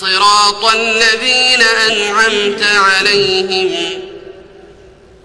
صراط الذين أنعمت عليهم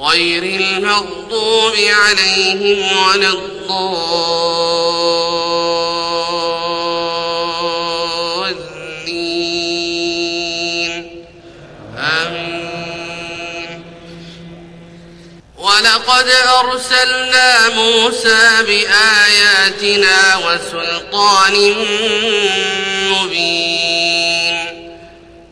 غير المغضوب عليهم ولا الضالين. آمين. ولقد أرسلنا موسى بآياتنا وسلطان مبين.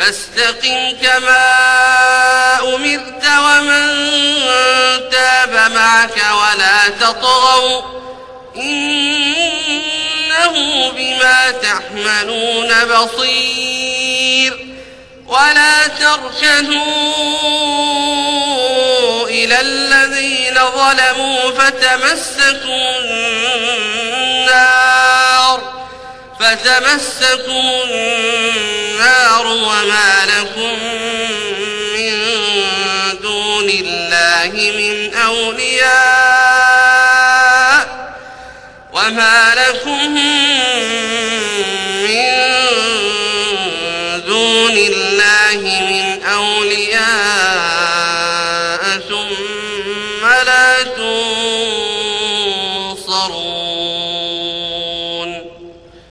فاستقم كما أمرت ومن تاب معك ولا تطغوا إنه بما تحملون بصير ولا تركنوا إلى الذين ظلموا فتمسكوا النار فتمسكوا النار النار وما لكم من دون الله من أولياء وما لكم من دون الله من